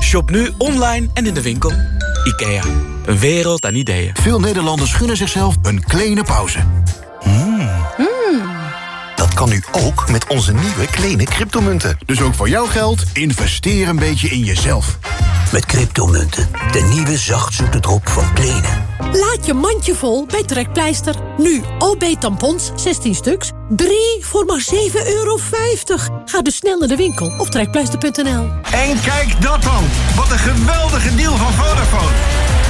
Shop nu online en in de winkel. IKEA, een wereld aan ideeën. Veel Nederlanders gunnen zichzelf een kleine pauze. Dat kan nu ook met onze nieuwe kleine cryptomunten. Dus ook voor jouw geld, investeer een beetje in jezelf. Met cryptomunten, de nieuwe zachtzoete drop van Plenen. Laat je mandje vol bij Trekpleister. Nu OB-tampons, 16 stuks. 3 voor maar 7,50 euro. Ga dus snel naar de winkel of trekpleister.nl. En kijk dat dan! Wat een geweldige deal van Vodafone!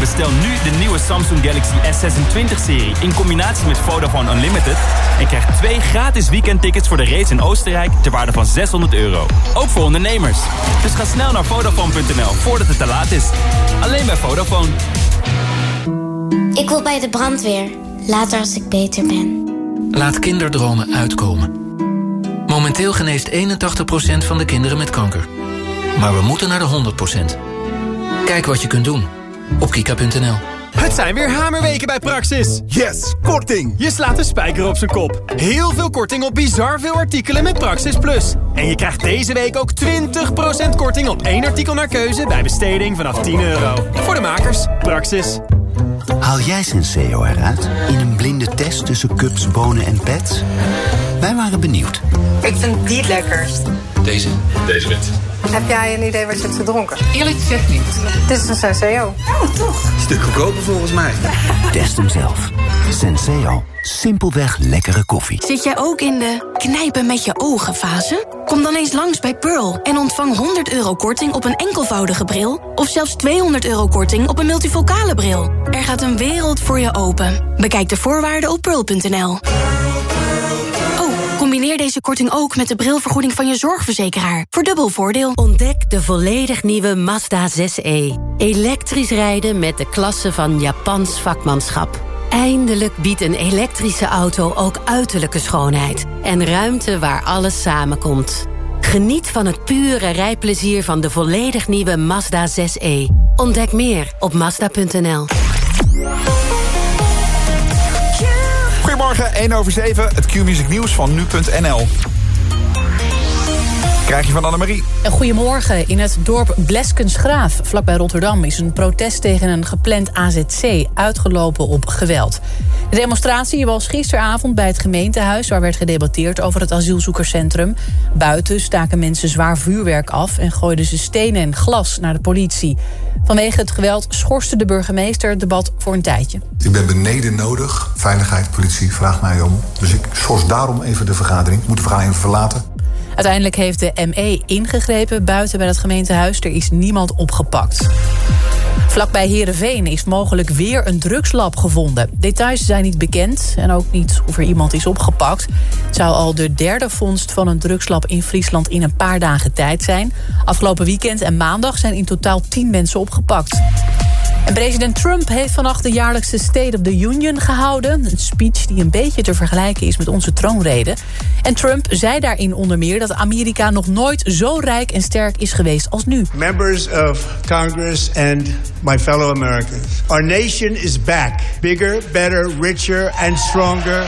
Bestel nu de nieuwe Samsung Galaxy S26-serie in combinatie met Vodafone Unlimited... en krijg twee gratis weekendtickets voor de race in Oostenrijk ter waarde van 600 euro. Ook voor ondernemers. Dus ga snel naar Vodafone.nl voordat het te laat is. Alleen bij Vodafone. Ik wil bij de brandweer. Later als ik beter ben. Laat kinderdromen uitkomen. Momenteel geneest 81% van de kinderen met kanker. Maar we moeten naar de 100%. Kijk wat je kunt doen op kika.nl. Het zijn weer hamerweken bij Praxis. Yes, korting! Je slaat de spijker op zijn kop. Heel veel korting op bizar veel artikelen met Praxis Plus. En je krijgt deze week ook 20% korting op één artikel naar keuze... bij besteding vanaf 10 euro. Voor de makers, Praxis. Haal jij Senseo eruit in een blinde test tussen cups, bonen en pets? Wij waren benieuwd. Ik vind die het lekkerst. Deze? Deze wit. Heb jij een idee wat je hebt gedronken? Eerlijk gezegd niet. Dit is een Senseo. Oh, toch? Stuk goedkoper volgens mij. Test hem zelf. Senseo. Simpelweg lekkere koffie. Zit jij ook in de knijpen met je ogen fase? Kom dan eens langs bij Pearl en ontvang 100 euro korting op een enkelvoudige bril... of zelfs 200 euro korting op een multifocale bril. Er gaat een wereld voor je open. Bekijk de voorwaarden op pearl.nl. Combineer deze korting ook met de brilvergoeding van je zorgverzekeraar. Voor dubbel voordeel. Ontdek de volledig nieuwe Mazda 6e. Elektrisch rijden met de klasse van Japans vakmanschap. Eindelijk biedt een elektrische auto ook uiterlijke schoonheid. En ruimte waar alles samenkomt. Geniet van het pure rijplezier van de volledig nieuwe Mazda 6e. Ontdek meer op Mazda.nl. Goedemorgen, 1 over 7, het Q-music nieuws van nu.nl. Krijg je van Annemarie. Een goedemorgen. In het dorp Bleskensgraaf, vlakbij Rotterdam... is een protest tegen een gepland AZC uitgelopen op geweld. De demonstratie was gisteravond bij het gemeentehuis... waar werd gedebatteerd over het asielzoekerscentrum. Buiten staken mensen zwaar vuurwerk af... en gooiden ze stenen en glas naar de politie. Vanwege het geweld schorste de burgemeester het debat voor een tijdje. Ik ben beneden nodig. Veiligheid, politie vraagt mij om. Dus ik schors daarom even de vergadering. Ik moet de vergadering even verlaten. Uiteindelijk heeft de ME ingegrepen buiten bij het gemeentehuis. Er is niemand opgepakt. Vlakbij Heerenveen is mogelijk weer een drugslab gevonden. Details zijn niet bekend en ook niet of er iemand is opgepakt. Het zou al de derde vondst van een drugslab in Friesland in een paar dagen tijd zijn. Afgelopen weekend en maandag zijn in totaal tien mensen opgepakt. En president Trump heeft vannacht de jaarlijkse State of the Union gehouden. Een speech die een beetje te vergelijken is met onze troonrede. En Trump zei daarin onder meer dat Amerika nog nooit zo rijk en sterk is geweest als nu. Members of Congress and my fellow Americans. Our nation is back. Bigger, better, richer and stronger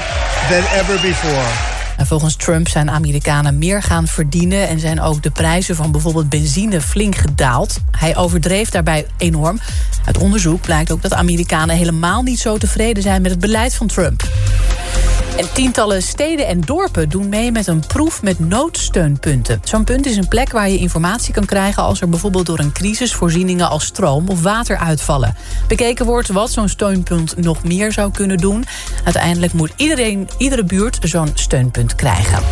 than ever before. En volgens Trump zijn Amerikanen meer gaan verdienen... en zijn ook de prijzen van bijvoorbeeld benzine flink gedaald. Hij overdreef daarbij enorm. Uit onderzoek blijkt ook dat Amerikanen helemaal niet zo tevreden zijn... met het beleid van Trump. En tientallen steden en dorpen doen mee met een proef met noodsteunpunten. Zo'n punt is een plek waar je informatie kan krijgen... als er bijvoorbeeld door een crisis voorzieningen als stroom of water uitvallen. Bekeken wordt wat zo'n steunpunt nog meer zou kunnen doen. Uiteindelijk moet iedereen, iedere buurt zo'n steunpunt krijgen.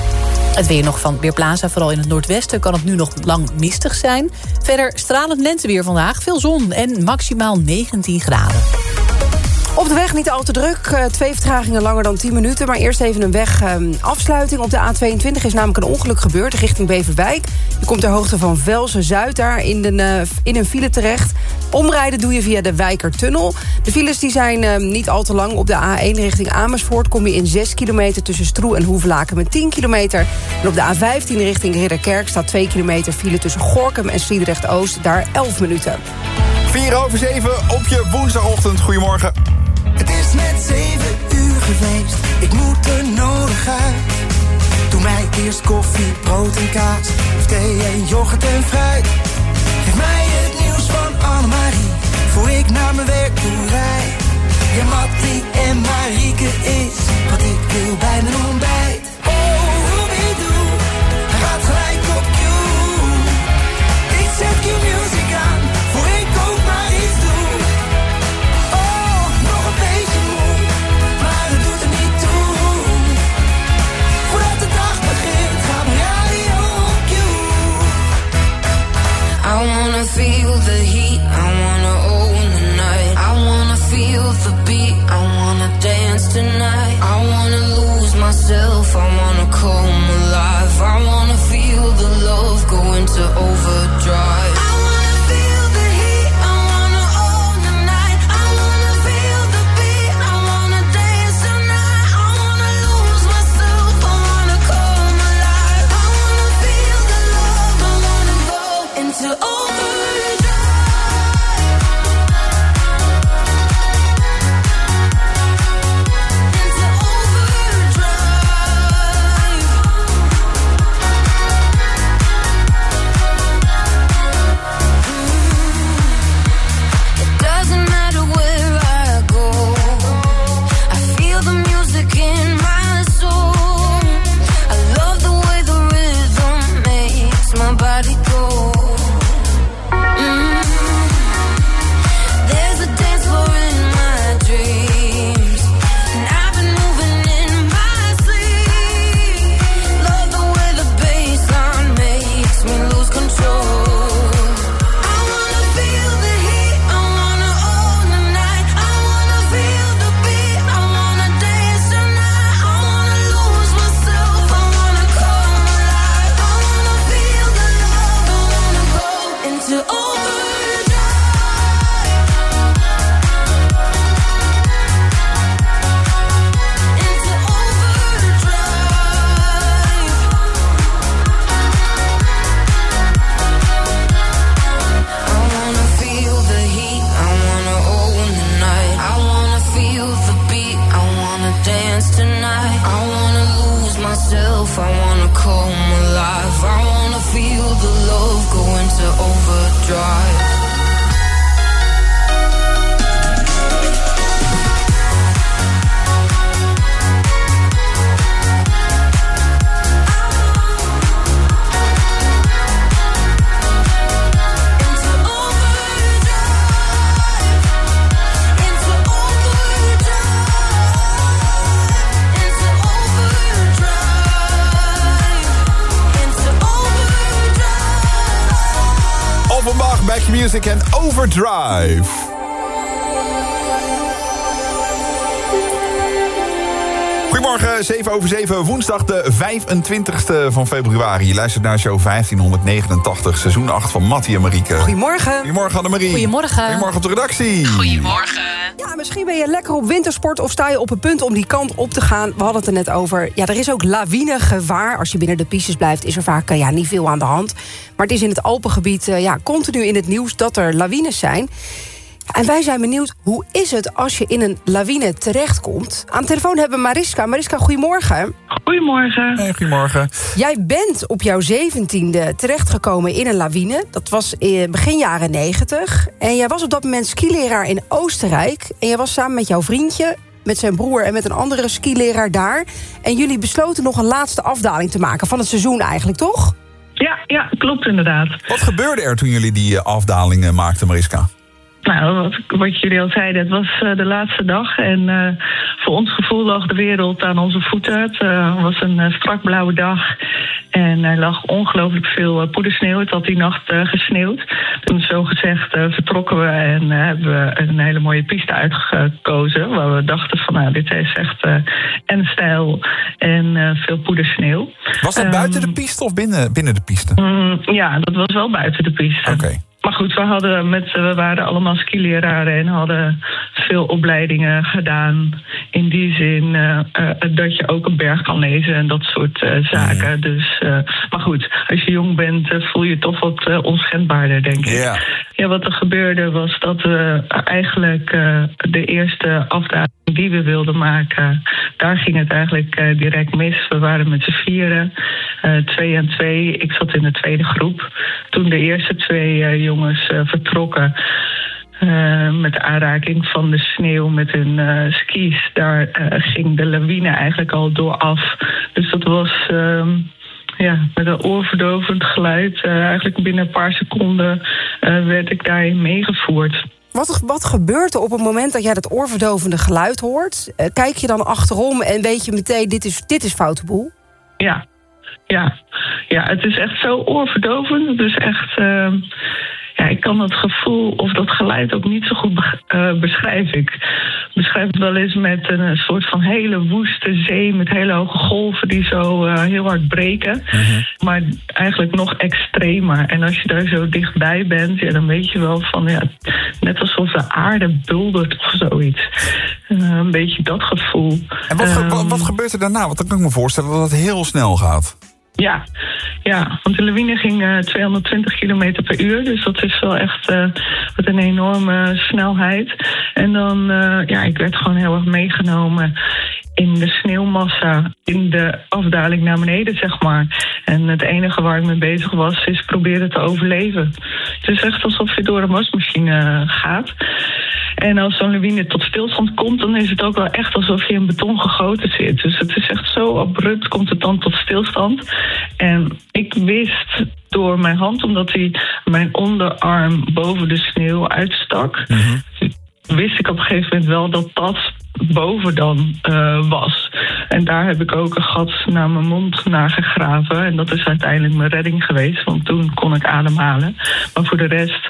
Het weer nog van Weerplaza, vooral in het noordwesten... kan het nu nog lang mistig zijn. Verder stralend lenteweer vandaag, veel zon en maximaal 19 graden. Op de weg niet al te druk. Uh, twee vertragingen langer dan 10 minuten. Maar eerst even een wegafsluiting. Uh, op de A22 is namelijk een ongeluk gebeurd richting Beverwijk. Je komt ter hoogte van Velsen-Zuid daar in, de, uh, in een file terecht. Omrijden doe je via de Wijkertunnel. De files die zijn niet al te lang. Op de A1 richting Amersfoort kom je in 6 kilometer... tussen Stroe en Hoevelaken met 10 kilometer. En op de A15 richting Ridderkerk staat 2 kilometer file... tussen Gorkum en Sliedrecht-Oost, daar 11 minuten. 4 over 7 op je woensdagochtend. Goedemorgen. Het is net zeven uur geweest, ik moet er nodig uit. Doe mij eerst koffie, brood en kaas, of thee en yoghurt en fruit. Geef mij het nieuws van Annemarie, voor ik naar mijn werk toe rijd. Ja, Mattie en Marieke is wat ik wil bij mijn ontbijt. Myself, I wanna come alive. I wanna feel the love go into overdrive. Overdrive. Goedemorgen, 7 over 7, woensdag de 25e van februari. Je luistert naar show 1589, seizoen 8 van Mattie en Marieke. Goedemorgen. Goedemorgen Annemarie. Goedemorgen. Goedemorgen op de redactie. Ja, misschien ben je lekker op wintersport of sta je op het punt om die kant op te gaan. We hadden het er net over. Ja, er is ook lawinegevaar. Als je binnen de pistes blijft, is er vaak eh, ja, niet veel aan de hand. Maar het is in het Alpengebied eh, ja, continu in het nieuws dat er lawines zijn. En wij zijn benieuwd, hoe is het als je in een lawine terechtkomt? Aan de telefoon hebben we Mariska. Mariska, goedemorgen. Goedemorgen. Hey, goedemorgen. Jij bent op jouw zeventiende terechtgekomen in een lawine. Dat was in begin jaren negentig. En jij was op dat moment skileraar in Oostenrijk. En jij was samen met jouw vriendje, met zijn broer en met een andere skileraar daar. En jullie besloten nog een laatste afdaling te maken van het seizoen eigenlijk, toch? Ja, ja, klopt inderdaad. Wat gebeurde er toen jullie die eh, afdaling eh, maakten, Mariska? Nou, wat, wat jullie al zeiden, het was eh, de laatste dag. En eh, voor ons gevoel lag de wereld aan onze voeten. Het eh, was een strak blauwe dag. En er lag ongelooflijk veel poedersneeuw. Het had die nacht gesneeuwd. Toen zo gezegd vertrokken we en hebben we een hele mooie piste uitgekozen. Waar we dachten van nou, dit is echt en stijl en veel poedersneeuw. Was dat Ehm, buiten de piste of binnen, binnen de piste? Mm, ja, dat was wel buiten de piste. Oké. Maar goed, we, hadden met, we waren allemaal skileraren en hadden veel opleidingen gedaan. In die zin eh, eh, dat je ook een berg kan lezen en dat soort eh, zaken. Dus, maar goed, als je jong bent voel je je toch wat onschendbaarder, denk ik. Ja. Ja, wat er gebeurde was dat we eigenlijk de eerste afdaling die we wilden maken, daar ging het eigenlijk direct mis. We waren met z'n vieren, twee en twee. Ik zat in de tweede groep. Toen de eerste twee jongens vertrokken. Eh, met de aanraking van de sneeuw met hun eh, skis, daar eh, ging de lawine eigenlijk al door af. Dus dat was ehm, ja, met een oorverdovend geluid. eigenlijk binnen een paar seconden werd ik daarin meegevoerd. Wat, wat gebeurt er op het moment dat jij dat oorverdovende geluid hoort? Kijk je dan achterom en weet je meteen, dit is, dit is foute boel? Ja, ja, ja, het is echt zo oorverdovend. Het is echt. Ja, ik kan het gevoel of dat geluid ook niet zo goed beg- eh, beschrijven. Ik beschrijf het wel eens met een, soort van hele woeste zee met hele hoge golven die zo eh, heel hard breken. Maar eigenlijk nog extremer. En als je daar zo dichtbij bent, ja, dan weet je wel van ja, net alsof de aarde buldert of zoiets. Eh, een beetje dat gevoel. En wat, Ehm, wat, wat gebeurt er daarna? Want dan kan ik me voorstellen dat het heel snel gaat. Ja, ja, want de lawine ging eh, 220 km per uur. Dus dat is wel echt eh, wat een enorme snelheid. En dan, eh, ja, ik werd gewoon heel erg meegenomen in de sneeuwmassa, in de afdaling naar beneden, zeg maar. En het enige waar ik mee bezig was, is proberen te overleven. Het is echt alsof je door een wasmachine gaat. En als zo'n lawine tot stilstand komt, dan is het ook wel echt alsof je in beton gegoten zit. Dus het is echt zo abrupt, komt het dan tot stilstand. En ik wist door mijn hand, omdat hij mijn onderarm boven de sneeuw uitstak, wist ik op een gegeven moment wel dat dat boven dan eh, was. En daar heb ik ook een gat naar mijn mond naar gegraven. En dat is uiteindelijk mijn redding geweest, want toen kon ik ademhalen. Maar voor de rest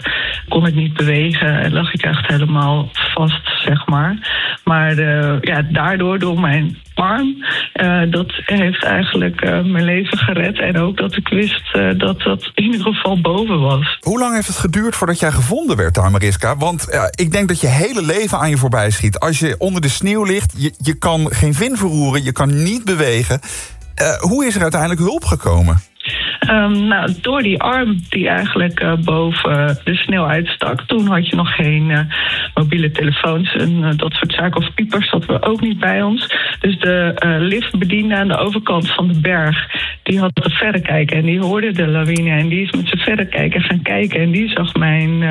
kon ik niet bewegen en lag ik echt helemaal vast, zeg maar. Maar eh, ja, daardoor, door mijn arm, eh, dat heeft eigenlijk eh, mijn leven gered. En ook dat ik wist dat dat in ieder geval boven was. Hoe lang heeft het geduurd voordat jij gevonden werd daar, Mariska? Want ik denk dat je hele leven aan je voorbij schiet. Als je onder de sneeuw ligt, je, je kan geen vin verroeren, je kan niet bewegen. Hoe is er uiteindelijk hulp gekomen? Ehm, nou, door die arm die eigenlijk eh, boven de sneeuw uitstak. Toen had je nog geen eh, mobiele telefoons en eh, dat soort zaken. Of piepers, dat we ook niet bij ons. Dus de liftbediende aan de overkant van de berg... die had het verrekijken en die hoorde de lawine... en die is met zijn verrekijker gaan kijken en die zag mijn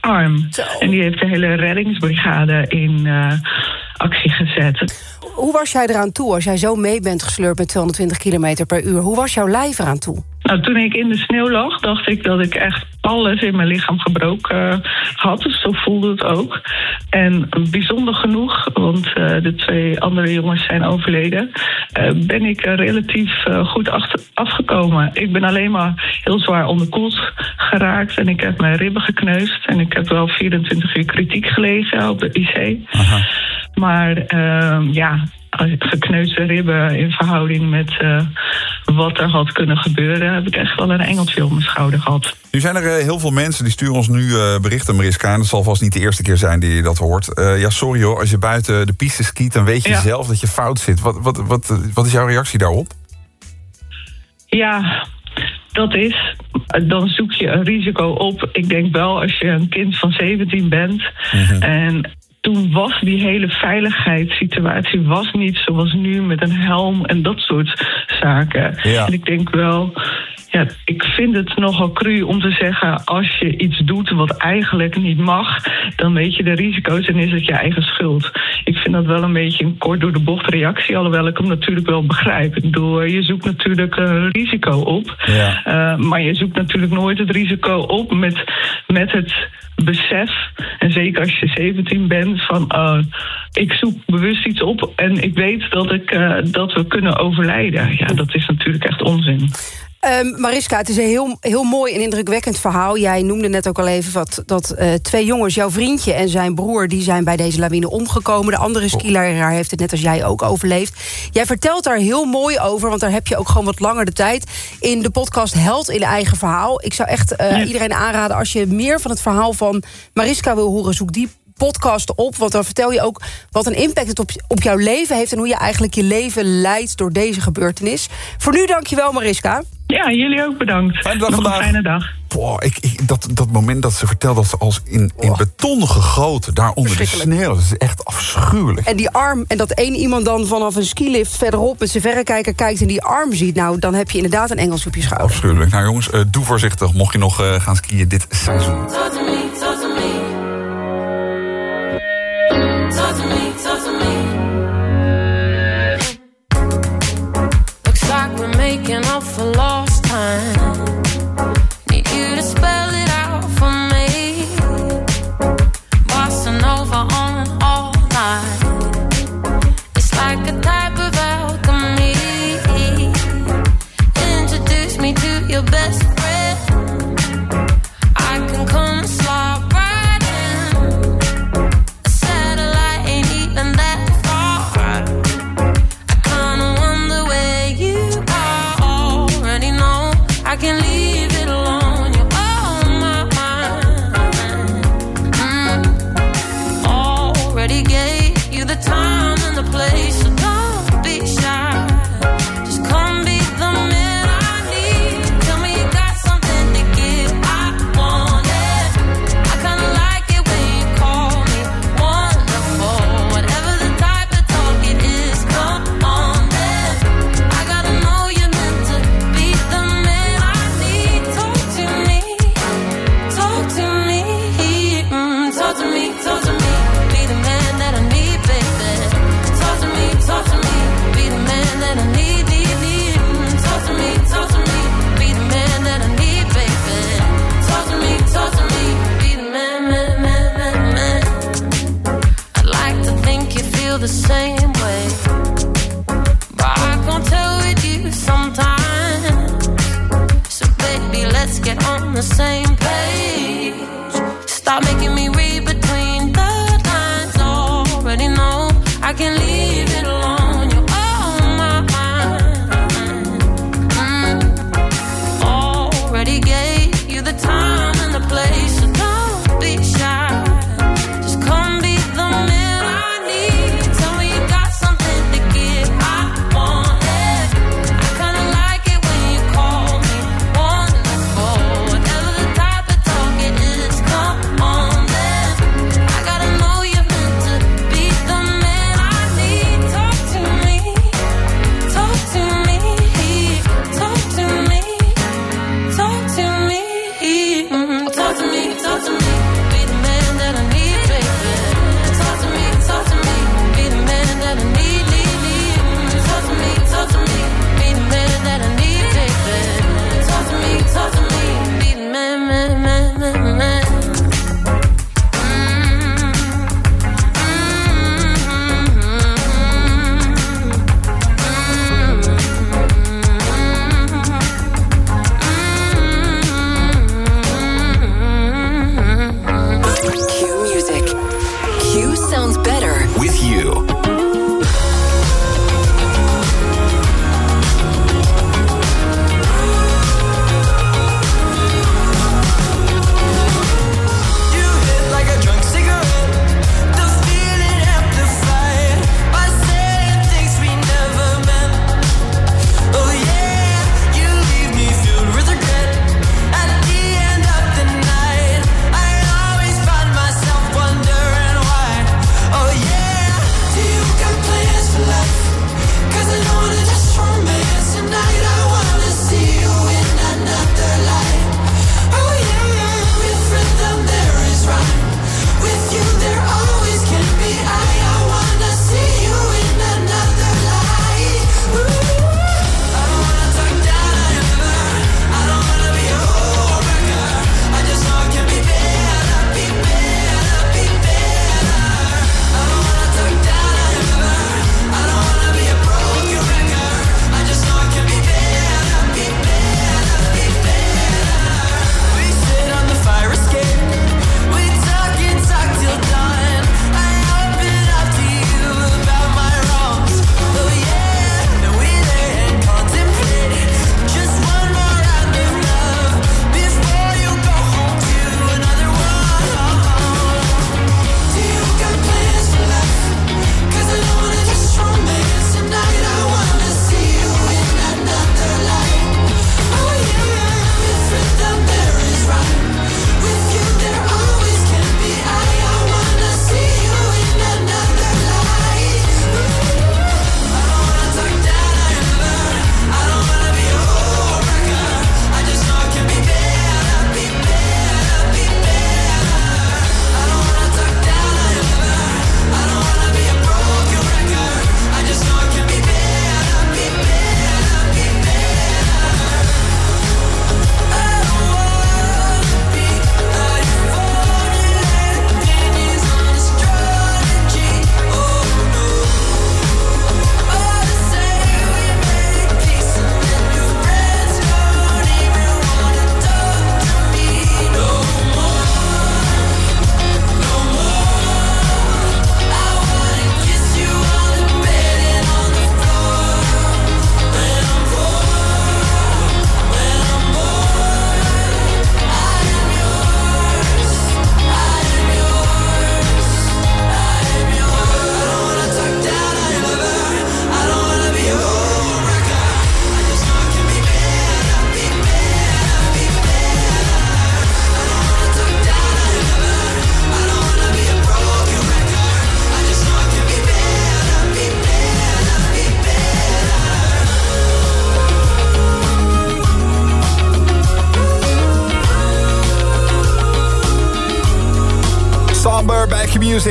arm. En die heeft de hele reddingsbrigade in actie gezet. Hoe was jij eraan toe als jij zo mee bent gesleurd met 220 km per uur? Hoe was jouw lijf eraan toe? Nou, toen ik in de sneeuw lag, dacht ik dat ik echt alles in mijn lichaam gebroken eh, had. Dus zo voelde het ook. En bijzonder genoeg, want eh, de twee andere jongens zijn overleden, eh, ben ik relatief goed achter- afgekomen. Ik ben alleen maar heel zwaar onderkoeld geraakt en ik heb mijn ribben gekneusd. En ik heb wel 24 uur kritiek gelegen op de IC. Maar ehm, ja, gekneusde ribben in verhouding met wat er had kunnen gebeuren, heb ik echt wel een engeltje op mijn schouder gehad. Nu zijn er eh, heel veel mensen die sturen ons nu eh, berichten, Mariska. En dat zal vast niet de eerste keer zijn die je dat hoort. Eh, ja, sorry hoor, als je buiten de piste skiet... dan weet je Ja. zelf dat je fout zit. Wat, wat, wat, wat is jouw reactie daarop? Ja, dat is. Dan zoek je een risico op. Ik denk wel als je een kind van 17 bent. En toen was die hele veiligheidssituatie was niet zoals nu met een helm en dat soort zaken. Ja. En ik denk wel. Ja, ik vind het nogal cru om te zeggen... als je iets doet wat eigenlijk niet mag... dan weet je de risico's en is het je eigen schuld. Ik vind dat wel een beetje een kort door de bocht reactie... alhoewel ik hem natuurlijk wel begrijp. Ik bedoel, eh, je zoekt natuurlijk een risico op... Eh, maar je zoekt natuurlijk nooit het risico op met, met het besef... en zeker als je 17 bent, van eh, ik zoek bewust iets op... en ik weet dat, ik, eh, dat we kunnen overlijden. Ja, dat is natuurlijk echt onzin. Ehm, Mariska, het is een heel, heel mooi en indrukwekkend verhaal. Jij noemde net ook al even wat, dat eh, twee jongens, jouw vriendje en zijn broer... die zijn bij deze lawine omgekomen. De andere skileraar heeft het net als jij ook overleefd. Jij vertelt daar heel mooi over, want daar heb je ook gewoon wat langer de tijd... in de podcast Held in eigen verhaal. Ik zou echt eh, iedereen aanraden, als je meer van het verhaal van Mariska wil horen... zoek die podcast op, want dan vertel je ook wat een impact het op, op jouw leven heeft... en hoe je eigenlijk je leven leidt door deze gebeurtenis. Voor nu dankjewel, Mariska. Ja, jullie ook bedankt. Fijne dag Nog vandaag. een fijne dag. Boah, ik, ik, dat, dat moment dat ze vertelt dat ze als in, in beton gegoten... daar onder de sneeuw, dat is echt afschuwelijk. En die arm, en dat één iemand dan vanaf een skilift verderop met zijn verrekijker kijkt en die arm ziet, nou dan heb je inderdaad een engels op je schouder. Afschuwelijk. Nou jongens, eh, doe voorzichtig. Mocht je nog eh, gaan skiën dit seizoen.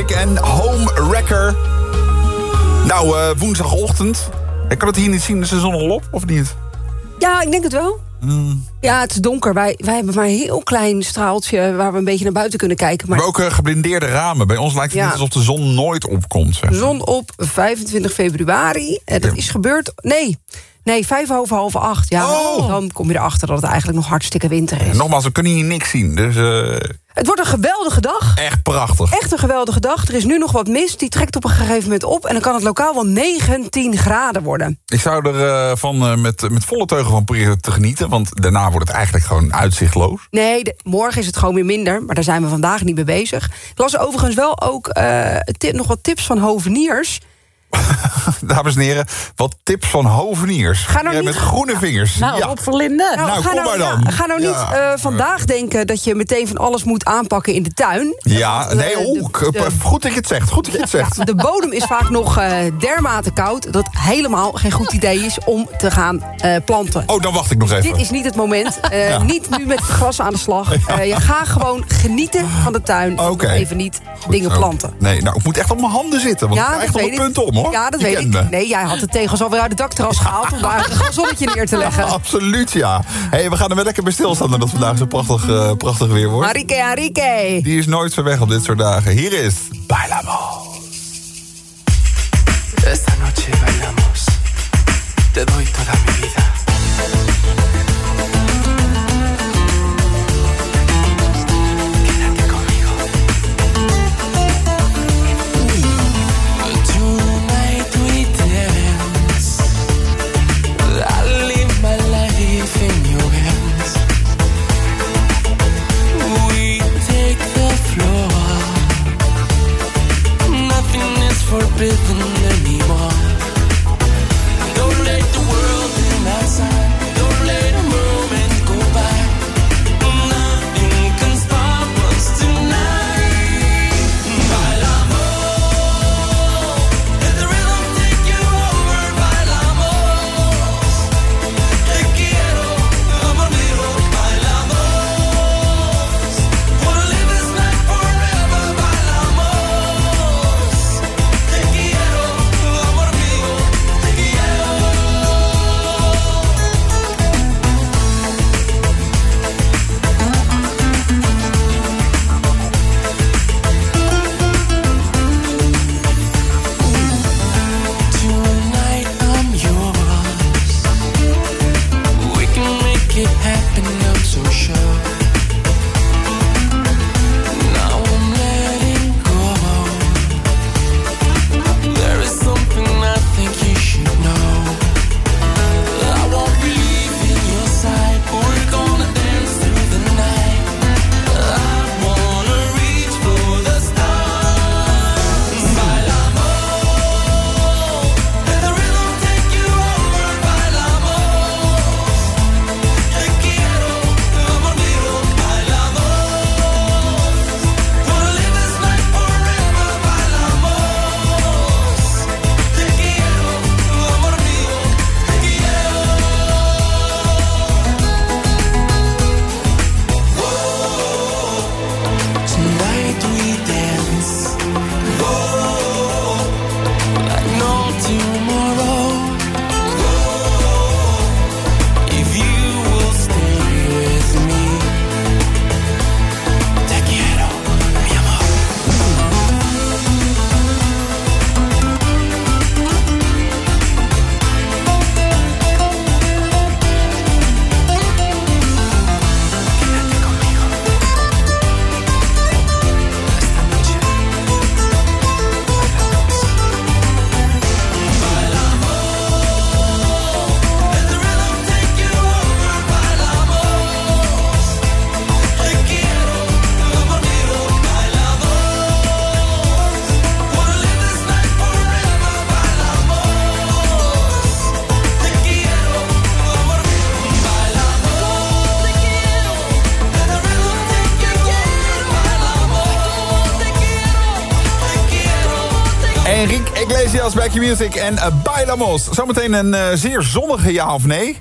Music en Home Wrecker. Nou, eh, woensdagochtend. Ik kan het hier niet zien, is de zon al op, of niet? Ja, ik denk het wel. Ja, het is donker. Wij, wij hebben maar een heel klein straaltje waar we een beetje naar buiten kunnen kijken. Maar Maar ook eh, geblindeerde ramen. Bij ons lijkt het Ja. alsof de zon nooit opkomt. Zeg. zon op 25 februari. Eh, dat is gebeurd. Nee. Nee, vijf over half acht. Ja, Oh. dan kom je erachter dat het eigenlijk nog hartstikke winter is. En nogmaals, we kunnen hier niks zien. Dus eh, Het wordt een geweldige dag. echt prachtig. Echt een geweldige dag. Er is nu nog wat mist. Die trekt op een gegeven moment op. En dan kan het lokaal wel 19 graden worden. Ik zou er eh, van met, met volle teugen van proberen te genieten. Want daarna wordt het eigenlijk gewoon uitzichtloos. Nee, morgen is het gewoon weer minder. Maar daar zijn we vandaag niet mee bezig. Ik las overigens wel ook eh, nog wat tips van hoveniers. Dames en heren, wat tips van hoveniers. Ga nou niet- met groene vingers. Nou, ja. Rob Verlinde. Nou, Nou, ga kom nou, dan. ga nou niet Ja. eh, vandaag denken dat je meteen van alles moet aanpakken in de tuin. Ja, Want, nee, eh, oeh, de- k- de- goed dat je het zegt. Goed dat je het zegt. De bodem is vaak nog eh, dermate koud dat helemaal geen goed idee is om te gaan planten. Oh, dan wacht ik nog even. Dit is niet het moment. Niet nu met het gras aan de slag. Je gaat gewoon genieten van de tuin. nog Even niet dingen planten. Nee, nou, ik moet echt op mijn handen zitten. Want ik Ja, ga dat echt op ik. punt om, hoor. Ja, dat Je weet ik. me. Nee, jij had de tegels alweer uit het dakterras gehaald... om daar een zonnetje neer te leggen. Absoluut, ja. Hey, we gaan er wel lekker bij stilstaan... omdat het vandaag zo prachtig, eh, prachtig weer wordt. Marike, Marike. Die is nooit zo weg op dit soort dagen. Hier is Bailamo. Esta noche bailamos. Te doy toda mi Your Music en uh, Bailamos. Zometeen een eh, zeer zonnige ja of nee.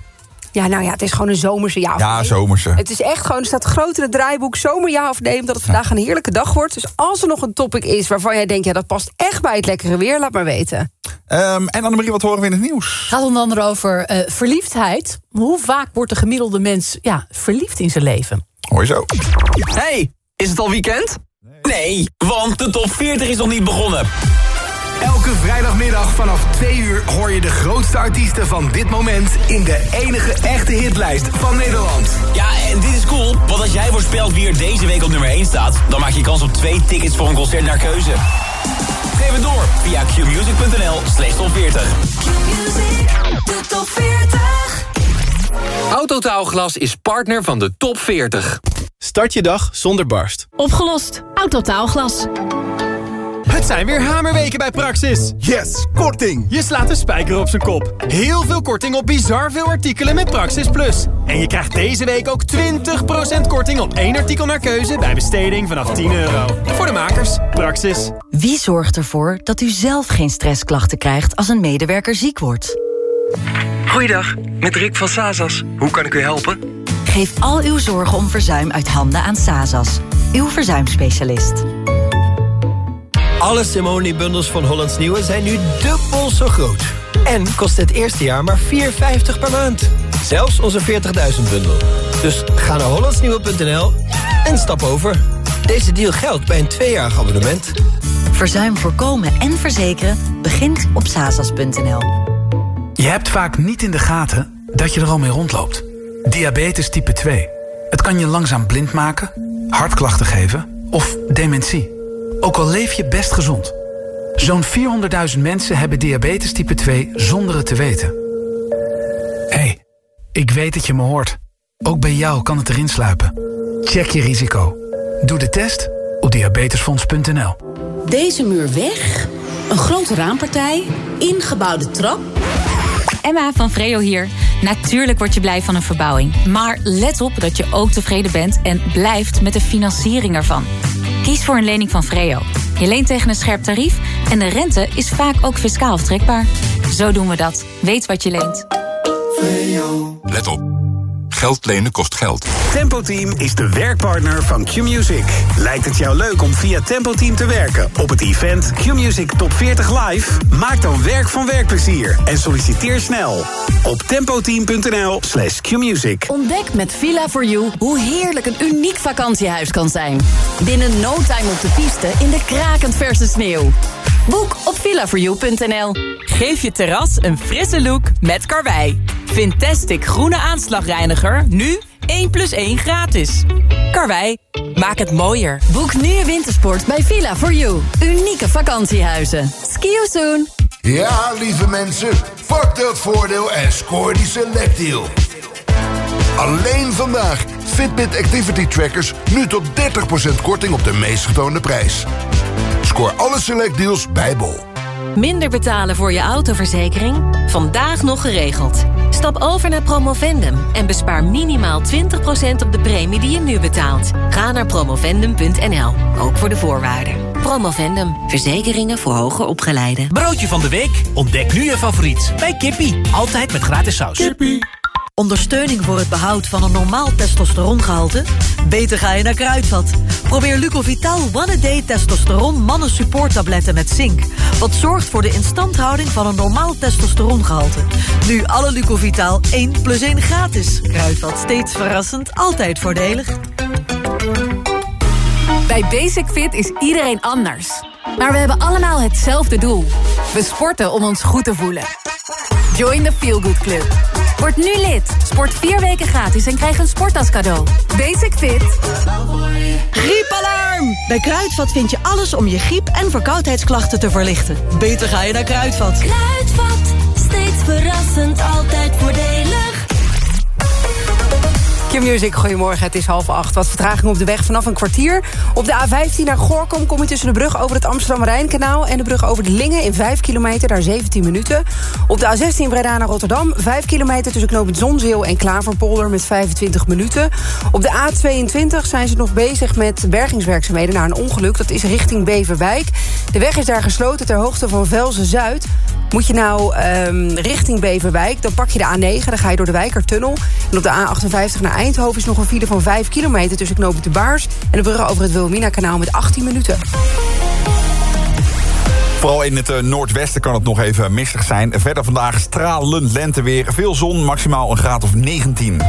Ja, nou ja, het is gewoon een zomerse ja of Ja, nee. zomerse. Het is echt gewoon, er staat het draaiboek zomer ja of nee... omdat het vandaag een heerlijke dag wordt. Dus als er nog een topic is waarvan jij denkt... ja, dat past echt bij het lekkere weer, laat maar weten. Ehm, en Annemarie, wat horen we in het nieuws? gaat onder andere over eh, verliefdheid. Hoe vaak wordt de gemiddelde mens ja, verliefd in zijn leven? Hoor je zo. Hey, is het al weekend? Nee, want de top 40 is nog niet begonnen. Elke vrijdagmiddag vanaf 2 uur hoor je de grootste artiesten van dit moment... in de enige echte hitlijst van Nederland. Ja, en dit is cool, want als jij voorspelt wie er deze week op nummer 1 staat... dan maak je kans op twee tickets voor een concert naar keuze. Geef het door via qmusic.nl slash top 40. De top 40. Autotaalglas is partner van de top 40. Start je dag zonder barst. Opgelost. Autotaalglas. Het zijn weer hamerweken bij Praxis. Yes, korting. Je slaat de spijker op zijn kop. Heel veel korting op bizar veel artikelen met Praxis Plus. En je krijgt deze week ook 20% korting op één artikel naar keuze... bij besteding vanaf 10 euro. Voor de makers, Praxis. Wie zorgt ervoor dat u zelf geen stressklachten krijgt als een medewerker ziek wordt? Goeiedag, met Rick van Sazas. Hoe kan ik u helpen? Geef al uw zorgen om verzuim uit handen aan Sazas, uw verzuimspecialist. Alle Simone-bundels van Hollands Nieuwe zijn nu dubbel zo groot. En kost het eerste jaar maar 4,50 per maand. Zelfs onze 40.000-bundel. Dus ga naar hollandsnieuwe.nl en stap over. Deze deal geldt bij een tweejarig abonnement. Verzuim voorkomen en verzekeren begint op sazas.nl. Je hebt vaak niet in de gaten dat je er al mee rondloopt. Diabetes type 2. Het kan je langzaam blind maken, hartklachten geven of dementie. Ook al leef je best gezond. Zo'n 400.000 mensen hebben diabetes type 2 zonder het te weten. Hé, hey, ik weet dat je me hoort. Ook bij jou kan het erin sluipen. Check je risico. Doe de test op diabetesfonds.nl. Deze muur weg, een grote raampartij, ingebouwde trap. Emma van Vreo hier. Natuurlijk word je blij van een verbouwing. Maar let op dat je ook tevreden bent en blijft met de financiering ervan. Kies voor een lening van Vreo. Je leent tegen een scherp tarief en de rente is vaak ook fiscaal aftrekbaar. Zo doen we dat. Weet wat je leent. Let op. Geld lenen kost geld. Tempo Team is de werkpartner van Q-Music. Lijkt het jou leuk om via Tempo Team te werken op het event Q-Music Top 40 Live? Maak dan werk van werkplezier en solliciteer snel op tempoteam.nl slash qmusic. Ontdek met Villa4You hoe heerlijk een uniek vakantiehuis kan zijn. Binnen no time op de piste in de krakend verse sneeuw. Boek op villa4you.nl. Geef je terras een frisse look met Karwei. Fantastic groene aanslagreiniger, nu 1 plus 1 gratis. Karwei, maak het mooier. Boek nu je wintersport bij Villa4You. Unieke vakantiehuizen. Ski you soon. Ja, lieve mensen, pak dat voordeel en scoor die select deal. Alleen vandaag Fitbit Activity Trackers nu tot 30% korting op de meest getoonde prijs. Scoor alle select deals bij Bol. Minder betalen voor je autoverzekering? Vandaag nog geregeld. Stap over naar Promovendum en bespaar minimaal 20% op de premie die je nu betaalt. Ga naar promovendum.nl, ook voor de voorwaarden. Promovendum, verzekeringen voor hoger opgeleiden. Broodje van de week? Ontdek nu je favoriet bij Kippie. Altijd met gratis saus. Kippie. Ondersteuning voor het behoud van een normaal testosterongehalte? Beter ga je naar Kruidvat. Probeer Lucovital One A Day Testosteron Mannen Support Tabletten met zink. Wat zorgt voor de instandhouding van een normaal testosterongehalte. Nu alle Lucovital 1 plus 1 gratis. Kruidvat steeds verrassend, altijd voordelig. Bij Basic Fit is iedereen anders. Maar we hebben allemaal hetzelfde doel. We sporten om ons goed te voelen. Join the Feel Good Club. Word nu lid. Sport vier weken gratis en krijg een sporttas cadeau. Basic Fit. Griepalarm! Bij Kruidvat vind je alles om je griep- en verkoudheidsklachten te verlichten. Beter ga je naar Kruidvat. Kruidvat, steeds verrassend, altijd voordelig. Q-Music, goedemorgen. Het is half acht. Wat vertraging op de weg vanaf een kwartier. Op de A15 naar Gorkum kom je tussen de brug over het Amsterdam-Rijnkanaal... en de brug over de Lingen in 5 kilometer, daar 17 minuten. Op de A16 Breda naar Rotterdam, 5 kilometer tussen knooppunt Zonzeel en Klaverpolder met 25 minuten. Op de A22 zijn ze nog bezig met bergingswerkzaamheden na een ongeluk. Dat is richting Beverwijk. De weg is daar gesloten ter hoogte van Velzen-Zuid. Moet je nou ehm, richting Beverwijk, dan pak je de A9, dan ga je door de Wijkertunnel. En op de A58 naar Eindhoven is nog een file van 5 kilometer... tussen knooppunt de Baars en de brug over het Wilhelmina-kanaal met 18 minuten. Vooral in het eh, noordwesten kan het nog even mistig zijn. Verder vandaag stralend lenteweer. Veel zon, maximaal een graad of 19.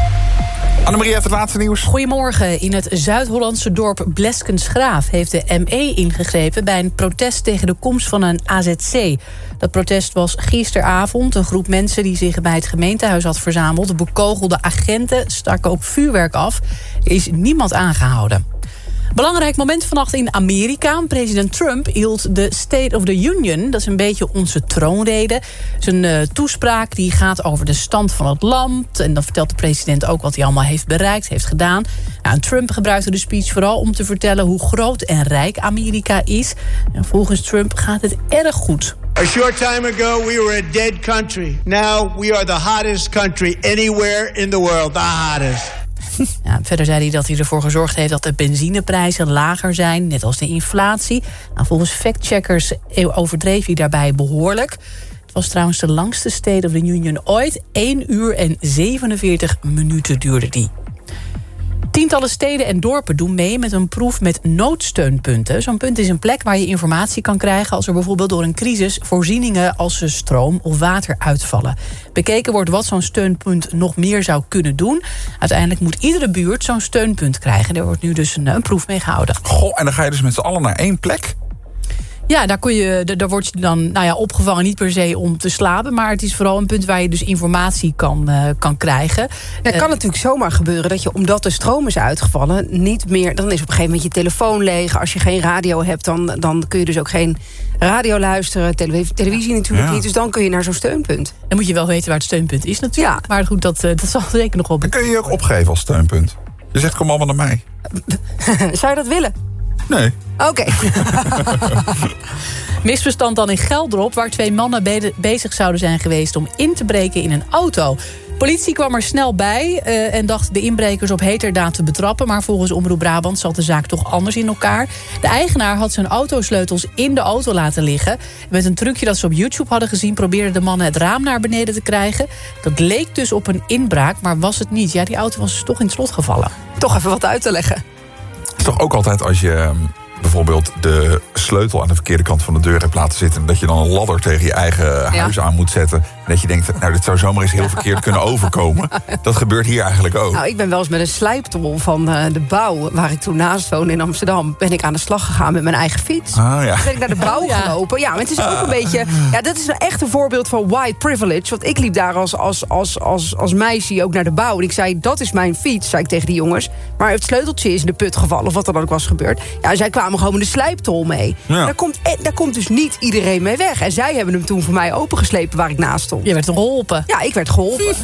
Annemarie heeft het laatste nieuws. Goedemorgen. In het Zuid-Hollandse dorp Bleskensgraaf heeft de ME ingegrepen... bij een protest tegen de komst van een AZC. Dat protest was gisteravond. Een groep mensen die zich bij het gemeentehuis had verzameld... bekogelde agenten, staken ook vuurwerk af. Er is niemand aangehouden. Belangrijk moment vannacht in Amerika. President Trump hield de State of the Union. Dat is een beetje onze troonrede. Zijn uh, toespraak die gaat over de stand van het land. En dan vertelt de president ook wat hij allemaal heeft bereikt, heeft gedaan. Nou, Trump gebruikte de speech vooral om te vertellen... hoe groot en rijk Amerika is. En volgens Trump gaat het erg goed. A short time ago, we were a dead country. Now we are the hottest country anywhere in the world. The hottest. Ja, verder zei hij dat hij ervoor gezorgd heeft dat de benzineprijzen lager zijn, net als de inflatie. Nou, volgens factcheckers overdreef hij daarbij behoorlijk. Het was trouwens de langste State of the Union ooit. 1 uur en 47 minuten duurde die. Tientallen steden en dorpen doen mee met een proef met noodsteunpunten. Zo'n punt is een plek waar je informatie kan krijgen... als er bijvoorbeeld door een crisis voorzieningen als stroom of water uitvallen. Bekeken wordt wat zo'n steunpunt nog meer zou kunnen doen. Uiteindelijk moet iedere buurt zo'n steunpunt krijgen. Er wordt nu dus een, een proef mee gehouden. Goh, en dan ga je dus met z'n allen naar één plek? Ja, daar, kun je, daar word je dan nou ja, opgevangen, niet per se om te slapen. Maar het is vooral een punt waar je dus informatie kan, uh, kan krijgen. Het kan natuurlijk zomaar gebeuren dat je, omdat de stroom is uitgevallen, niet meer. Dan is op een gegeven moment je telefoon leeg. Als je geen radio hebt, dan, dan kun je dus ook geen radio luisteren. Televisie, televisie natuurlijk Ja. niet. Dus dan kun je naar zo'n steunpunt. Dan moet je wel weten waar het steunpunt is natuurlijk. Maar goed, dat, eh, dat zal zeker nog wel... Dan kun je je ook opgeven als steunpunt. Je zegt, kom allemaal naar mij. Zou je dat willen? Nee. Oké. Misverstand dan in Geldrop, waar twee mannen be- bezig zouden zijn geweest om in te breken in een auto. Politie kwam er snel bij eh, en dacht de inbrekers op heterdaad te betrappen. Maar volgens Omroep Brabant zat de zaak toch anders in elkaar. De eigenaar had zijn autosleutels in de auto laten liggen. Met een trucje dat ze op YouTube hadden gezien... probeerden de mannen het raam naar beneden te krijgen. Dat leek dus op een inbraak, maar was het niet. Ja, die auto was dus toch in het slot gevallen. Toch even wat uit te leggen. Toch ook altijd als je ehm, bijvoorbeeld de sleutel aan de verkeerde kant van de deur hebt laten zitten... dat je dan een ladder tegen je eigen huis aan moet zetten. En dat je denkt, nou, dit zou zomaar eens heel verkeerd kunnen overkomen. Dat gebeurt hier eigenlijk ook. Nou, ik ben wel eens met een slijptol van eh, de bouw... waar ik toen naast woonde in Amsterdam... ben ik aan de slag gegaan met mijn eigen fiets. Ah, ja. Toen ben ik naar de bouw Oh, ja. gelopen. Ja, maar het is ook een beetje... Ja, dat is een echt een voorbeeld van white privilege. Want ik liep daar als, als, als, als, als meisje ook naar de bouw. En ik zei, dat is mijn fiets, zei ik tegen die jongens. Maar het sleuteltje is in de put gevallen, of wat er dan ook was gebeurd. Ja, zij kwamen gewoon met de slijptol mee. Ja. Daar, komt, eh, daar komt dus niet iedereen mee weg. En zij hebben hem toen voor mij opengeslepen waar ik naast stond. Je werd geholpen. Ja, ik werd geholpen.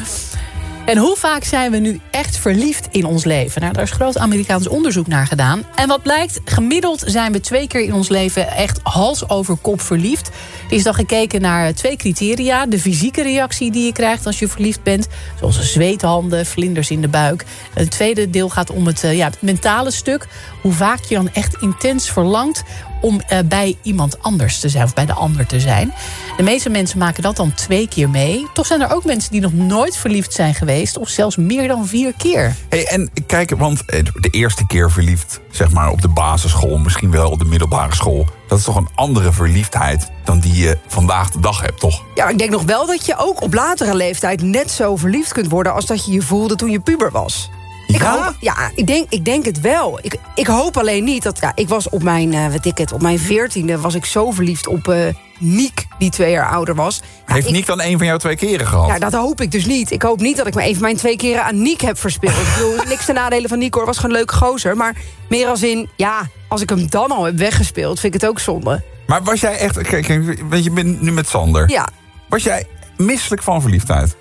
En hoe vaak zijn we nu echt verliefd in ons leven? Nou, daar is groot Amerikaans onderzoek naar gedaan. En wat blijkt, gemiddeld zijn we twee keer in ons leven echt hals over kop verliefd. Er is dan gekeken naar twee criteria. De fysieke reactie die je krijgt als je verliefd bent. Zoals zweethanden, vlinders in de buik. Het tweede deel gaat om het, eh, ja, het mentale stuk. Hoe vaak je dan echt intens verlangt om eh, bij iemand anders te zijn. Of bij de ander te zijn. De meeste mensen maken dat dan twee keer mee. Toch zijn er ook mensen die nog nooit verliefd zijn geweest. Of zelfs meer dan vier keer. Hey, en kijk, want eh, de eerste keer verliefd, zeg maar op de basisschool, misschien wel op de middelbare school. Dat is toch een andere verliefdheid dan die je vandaag de dag hebt, toch? Ja, ik denk nog wel dat je ook op latere leeftijd net zo verliefd kunt worden als dat je je voelde toen je puber was. Ik hoop, ja, ik denk, ik denk het wel. Ik, ik hoop alleen niet dat. Ja, ik was op mijn, eh weet ik het, op mijn veertiende was ik zo verliefd op eh Niek, die twee jaar ouder was. Ja, Heeft ik- Niek dan een van jouw twee keren gehad? Ja, dat hoop ik dus niet. Ik hoop niet dat ik me een van mijn twee keren aan Niek heb verspeeld. ik bedoel, niks ten nadele van Niek hoor, was gewoon een leuke gozer. Maar meer als in, ja, als ik hem dan al heb weggespeeld, vind ik het ook zonde. Maar was jij echt... Kijk, kijk, want je bent nu met Sander. Ja. Was jij misselijk van verliefdheid?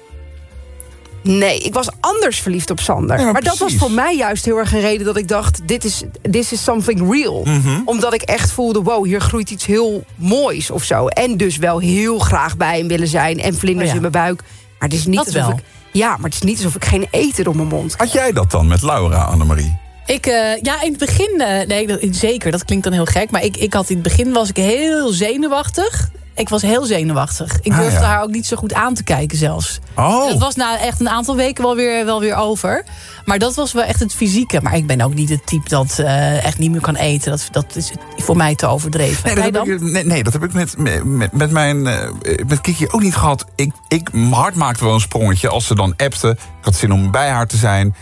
Nee, ik was anders verliefd op Sander. Ja, maar dat was voor mij juist heel erg een reden dat ik dacht... dit is, this is something real. Mhm. Omdat ik echt voelde, wow, hier groeit iets heel moois of zo. En dus wel heel graag bij hem willen zijn. En vlinders Oh ja. in mijn buik. Maar het is niet Dat alsof wel. ik... Ja, maar het is niet alsof ik geen eten door mijn mond Had jij dat dan met Laura, Annemarie? Ik, eh, ja, in het begin, eh, nee, dat, zeker, dat klinkt dan heel gek. Maar ik, ik had in het begin was ik heel zenuwachtig. Ik was heel zenuwachtig. Ik Ah, durfde ja. haar ook niet zo goed aan te kijken zelfs. Oh. Dat was na echt een aantal weken wel weer, wel weer over. Maar dat was wel echt het fysieke. Maar ik ben ook niet het type dat eh, echt niet meer kan eten. Dat, dat is voor mij te overdreven. Nee, dat heb ik, nee, nee, dat heb ik met, met, met mijn eh, met Kiki ook niet gehad. Ik, ik, mijn hart maakte wel een sprongetje als ze dan appte. Ik had zin om bij haar te zijn.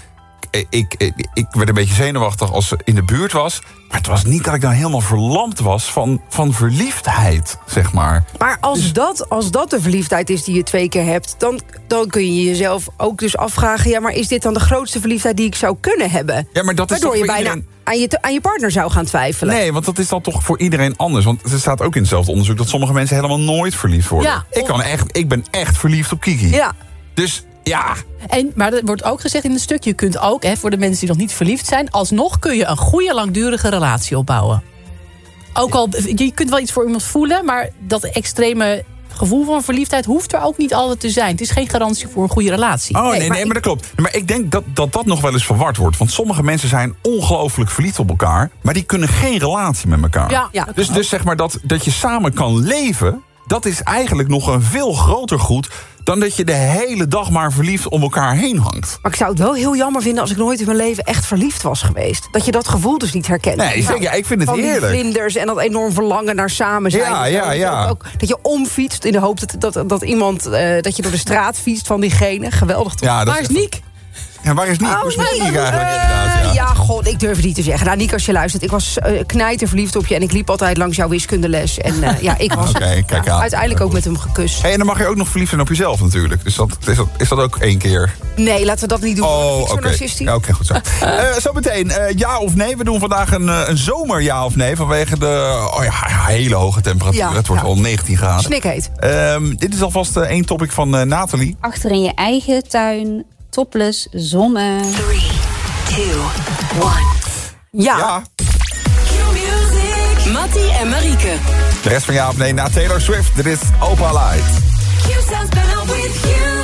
Ik, ik, werd een beetje zenuwachtig als ze in de buurt was. Maar het was niet dat ik dan helemaal verlamd was van, van verliefdheid, zeg maar. Maar als, Dus- dat, als dat de verliefdheid is die je twee keer hebt... Dan, dan kun je jezelf ook dus afvragen... ja, maar is dit dan de grootste verliefdheid die ik zou kunnen hebben? Ja, maar dat is Waardoor toch je voor bijna iedereen- aan, je, aan je partner zou gaan twijfelen. Nee, want dat is dan toch voor iedereen anders. Want er staat ook in hetzelfde onderzoek dat sommige mensen helemaal nooit verliefd worden. Ja, ik, kan echt, ik ben echt verliefd op Kiki. Ja. Dus ja, En, maar er wordt ook gezegd in het stuk... je kunt ook, hè, voor de mensen die nog niet verliefd zijn... alsnog kun je een goede langdurige relatie opbouwen. Ook al, je kunt wel iets voor iemand voelen... maar dat extreme gevoel van verliefdheid hoeft er ook niet altijd te zijn. Het is geen garantie voor een goede relatie. Oh, nee, nee, maar, dat klopt. Maar ik denk dat, dat dat nog wel eens verward wordt. Want sommige mensen zijn ongelooflijk verliefd op elkaar... maar die kunnen geen relatie met elkaar. Ja, ja. Dus, dus zeg maar dat, dat je samen kan leven... dat is eigenlijk nog een veel groter goed... dan dat je de hele dag maar verliefd om elkaar heen hangt. Maar ik zou het wel heel jammer vinden als ik nooit in mijn leven echt verliefd was geweest. Dat je dat gevoel dus niet herkent. Nee. Ja, ik vind het Van die vlinders en dat enorm verlangen naar samen zijn. Ja, ja, ja. ook- dat je omfietst in de hoop dat, dat, dat iemand... eh, dat je door de straat fietst van diegene. Geweldig toch? Ja, dat Waar is is Niek? Ja, waar is Niek? Hoe is het met Niek eigenlijk inderdaad? Eh, Ja. ja, god, ik durf het niet te zeggen. Nou, Niek, als je luistert, ik was uh, knijter verliefd op je... en ik liep altijd langs jouw wiskundeles. En eh, ja, ik was Oké, kijk aan. uiteindelijk ook met hem gekust. Hey, en dan mag je ook nog verliefd zijn op jezelf natuurlijk. Dus dat, is, dat, is dat ook één keer? Nee, laten we dat niet doen. Oh, oké. Oké, goed zo. Eh zo meteen, eh, ja of nee. We doen vandaag een, eh, een zomer ja of nee. Vanwege de oh ja, hele hoge temperatuur. Ja, het wordt ja. al 19 graden. Snikheet. Ehm, dit is alvast eh, één topic van eh, Nathalie. Achter in je eigen tuin, topless, zonnen. 3, 2, 1. Ja. Ja. Mattie en Marieke. De rest van ja of nee na Taylor Swift. Dit is Opa Light. Q sounds better with you.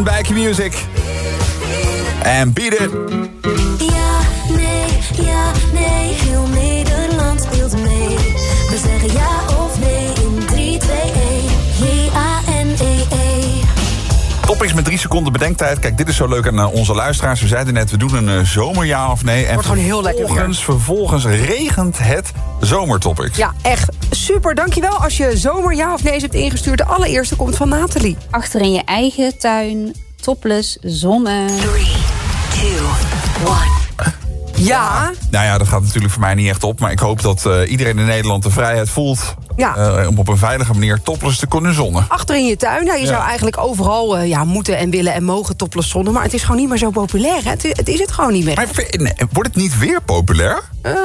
Jackson bij Q-Music. En Beat It. Ja, nee, ja, nee, heel Nederland speelt mee. We zeggen ja of nee in 3, 2, 1. J-A-N-E-E. Topics met drie seconden bedenktijd. Kijk, dit is zo leuk aan eh, onze luisteraars. We zeiden net, we doen een eh, zomerja of nee. En Wordt gewoon heel lekker weer. vervolgens, vervolgens regent het zomertopics. Ja, echt super. Dankjewel als je zomer ja of nee hebt ingestuurd. De allereerste komt van Nathalie. Achter in je eigen tuin, topless, zonnen. 3, 2, 1. Ja. Nou ja, dat gaat natuurlijk voor mij niet echt op. Maar ik hoop dat eh, iedereen in Nederland de vrijheid voelt... Ja. eh, om op een veilige manier topless te kunnen zonnen. Achter in je tuin. Nou, je Ja. zou eigenlijk overal eh, ja, moeten en willen en mogen topless zonnen. Maar het is gewoon niet meer zo populair. Hè? Het, het is het gewoon niet meer. Maar nee, wordt het niet weer populair? Eh, nou,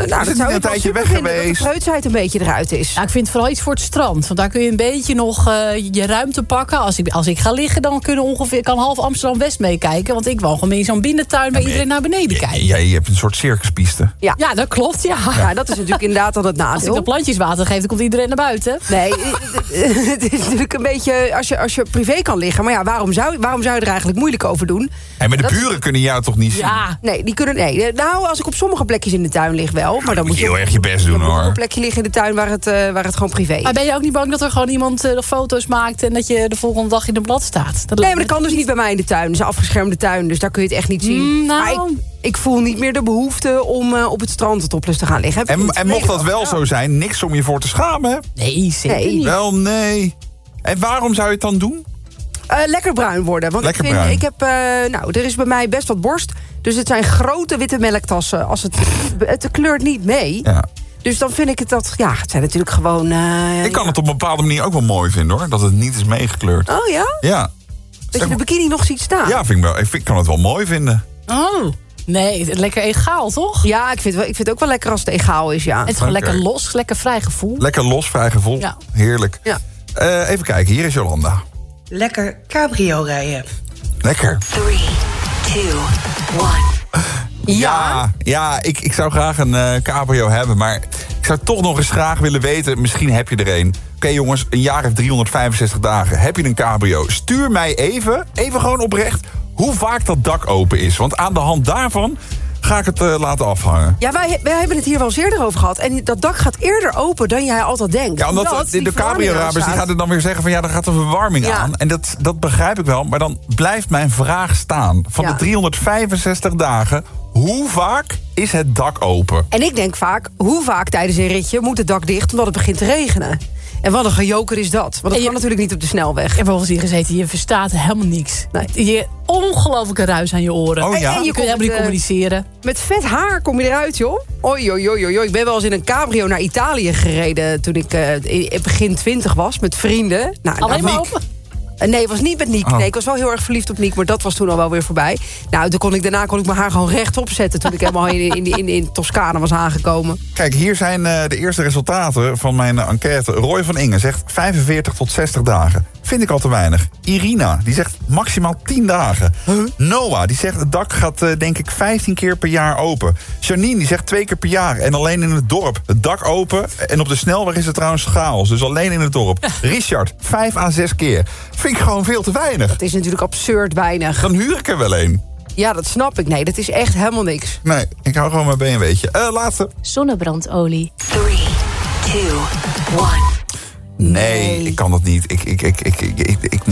het dat niet zou een tijdje weg vinden, dat geweest? de preutsheid een beetje eruit is. Ja, ik vind het vooral iets voor het strand. Want daar kun je een beetje nog eh, je ruimte pakken. Als ik, als ik ga liggen, dan kunnen ongeveer, kan half Amsterdam-West meekijken. Want ik woon gewoon in zo'n binnentuin waar iedereen naar beneden kijkt. Jij je hebt een soort circuspiste. Ja. Ja, dat klopt, ja. Ja, dat is natuurlijk inderdaad dan het nadeel. Als ik de plantjes water geef, komt iedereen naar buiten. Nee, het is natuurlijk een beetje als je, als je privé kan liggen. Maar ja, waarom zou, waarom zou je er eigenlijk moeilijk over doen? Hey, maar de Dat- buren kunnen jou toch niet zien? Ja, nee, die kunnen. Nee, nou, als ik op sommige plekjes in de tuin lig wel. Maar dan moet je heel erg je best doen op een hoor. plekje liggen in de tuin waar het, eh, waar het gewoon privé is. Maar ben je ook niet bang dat er gewoon iemand eh, de foto's maakt... en dat je de volgende dag in de blad staat? Dat Nee, maar dat kan dus niet bij mij in de tuin. Het is een afgeschermde tuin, dus daar kun je het echt niet zien. Mm, nou. Ik, voel niet meer de behoefte om eh, op het strand topless te gaan liggen. En, en mocht dat wel zo zijn, niks om je voor te schamen. hè? Nee, zeker Nee. niet. Wel, nee. En waarom zou je het dan doen? Eh, lekker bruin worden. Want Lekker ik vind, bruin. ik heb, eh, nou, er is bij mij best wat borst. Dus het zijn grote witte melktassen. Als het, het kleurt niet mee. Ja. Dus dan vind ik het dat, ja, het zijn natuurlijk gewoon. eh, Ik kan het op een bepaalde manier ook wel mooi vinden hoor. Dat het niet is meegekleurd. Oh ja? Ja. Dat je de bikini nog ziet staan. Ja, vind ik, wel, ik vind, ik kan het wel mooi vinden. Oh, nee, lekker egaal, toch? Ja, ik vind, wel, ik vind het ook wel lekker als het egaal is, ja. Het is gewoon lekker los, lekker vrij gevoel. Lekker los, vrij gevoel. Ja. Heerlijk. Ja. Eh, even kijken, hier is Jolanda. Lekker cabrio rijden. Lekker. 3, 2, 1. Ja, ja ik, ik zou graag een eh, cabrio hebben, maar ik zou toch nog eens graag willen weten, misschien heb je er een. Oké jongens, een jaar heeft 365 dagen. Heb je een cabrio? Stuur mij even, even gewoon oprecht, hoe vaak dat dak open is. Want aan de hand daarvan ga ik het eh, laten afhangen. Ja, wij, wij hebben het hier wel eens eerder over gehad. En dat dak gaat eerder open dan jij altijd denkt. Ja, omdat Omdat de, de cabrio-rabers die gaan er dan weer zeggen van ja, dan gaat de verwarming Ja. aan. En dat, dat begrijp ik wel, maar dan blijft mijn vraag staan. Van Ja. de 365 dagen, hoe vaak is het dak open? En ik denk vaak, hoe vaak tijdens een ritje moet het dak dicht omdat het begint te regenen? En wat een gejoker is dat. Want dat En je- kan natuurlijk niet op de snelweg. Ik heb wel eens hier gezeten, je verstaat helemaal niks. Nee. Je ongelofelijke ruis aan je oren. Oh ja? En Je je kunt helemaal niet eh, communiceren. Met vet haar kom je eruit, joh. Oei, oei, oei, oei. oei. Ik ben wel eens in een cabrio naar Italië gereden... toen ik eh, in- begin twintig was, met vrienden. Nou, Alleen nou, maar open. Nee, het was niet met Niek. Oh. Nee, ik was wel heel erg verliefd op Niek, maar dat was toen al wel weer voorbij. Nou, toen kon ik, daarna kon ik mijn haar gewoon rechtop zetten... toen ik helemaal in, in, in, in Toscane was aangekomen. Kijk, hier zijn eh, de eerste resultaten van mijn enquête. Roy van Ingen zegt 45 tot 60 dagen. Vind ik al te weinig. Irina, die zegt maximaal 10 dagen. Noah, die zegt het dak gaat eh, denk ik 15 keer per jaar open. Janine, die zegt twee keer per jaar. En alleen in het dorp. Het dak open. En op de snelweg is het trouwens chaos. Dus alleen in het dorp. Richard, 5 à 6 keer. Vind ik gewoon veel te weinig. Het is natuurlijk absurd weinig. Dan huur ik er wel een. Ja, dat snap ik. Nee, dat is echt helemaal niks. Nee, ik hou gewoon mijn BMW'tje. Eh laatste. Zonnebrandolie. 3, 2, 1. Nee, ik kan dat niet. Ik, ik, ik, ik, ik, ik, ik-